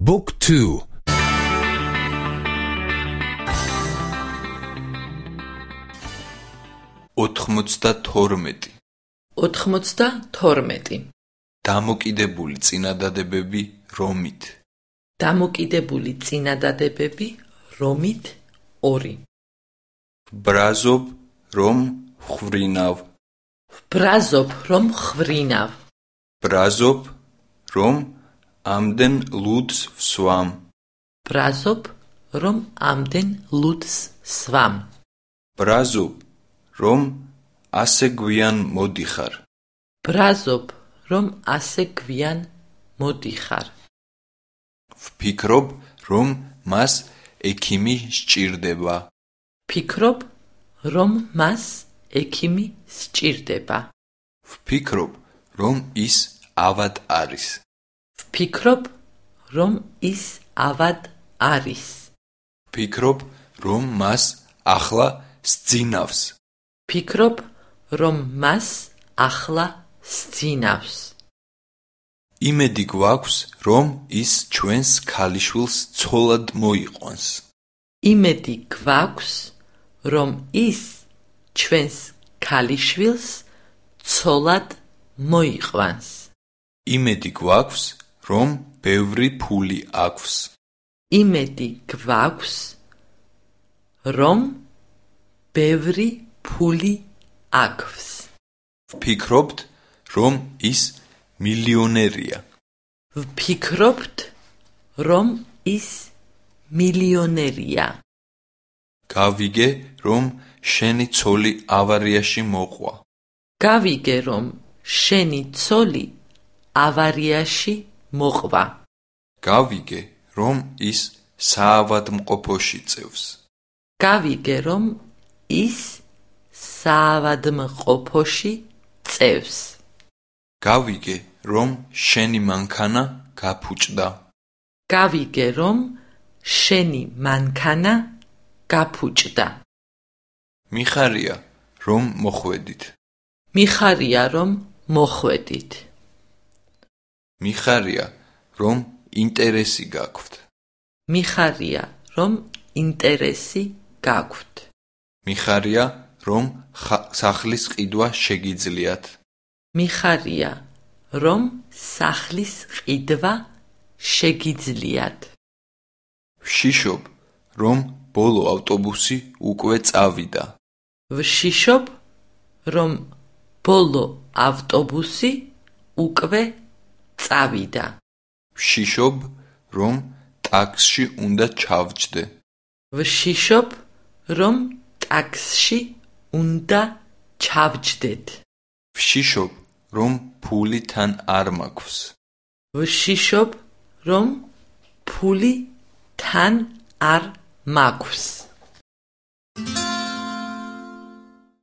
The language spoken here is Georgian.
Book 2 92 92 დამოკიდებული წინადადებები რომით? დამოკიდებული წინადადებები რომით? 2 ბრაზობ რომ ხვვრინავ ბრაზობ რომ ხვვრინავ ბრაზობ რომ ამდენ ლუდს ვსვამ ბრაზობ რომ ამდენ ლუდს სვამ. ბრაზობ რომ ასე გვიან მოდიხარ. ბრაზობ რომ ასე გვიან მოდიხარ. ვფიქრობ რომ მას ექიმი სჭირდება. ფიქრობ რომ მას ექიმი სჭირდება. ვფიქრობ რომ ის ავად არის ვფიქრობ რომ ის ავად არის. ვფიქრობ რომ მას ახლა სძინავს. ფიქრობ რომ მას ახლა სძინავს. იმედი გვაქვს რომ ის ჩვენს ქალიშვილს ცოლად მოიყვანს. იმედი გვაქვს რომ ის ჩვენს ქალიშვილს ცოლად მოიყვანს. იმედი გვაქვს რომ ბევრი ფული აქვს. იმედი გვაქვს რომ ბევრი ფული აქვს. ვფიქრობთ რომ ის მილიონერია. ვფიქრობთ რომ ის მილიონერია. გავიგე რომ შენი ცოლი ავარიაში მოყვა. გავიგე რომ შენი ცოლი ავარიაში მოყვა. გავიგე რომ ის საავადმყოფოში წევს. გავიგე რომ ის საავადმყოფოში წევს. გავიგე რომ შენი მანქანა გაფუჭდა. გავიგე რომ შენი მანქანა გაფუჭდა. მიხარია რომ მოხვედით. მიხარია რომ მოხვედით მიხარია რომ ინტერესი გაქვთ. მიხარია რომ ინტერესი გაქვთ. მიხარია რომ სახლის ყიდვა შეგიძლიათ. მიხარია რომ სახლის ყიდვა შეგიძლიათ. ვშიშობ რომ ბოლო ავტობუსი უკვე წავიდა. ვშიშობ რომ ბოლო ავტობუსი უკვე წავიდა. ვშიშობ რომ ტაქსში უნდა ჩავჯდე. ვშიშობ რომ ტაქსში უნდა ჩავჯდეთ. ვშიშობ რომ ფული თან არ მაქვს. ვშიშობ რომ ფული თან არ მაქვს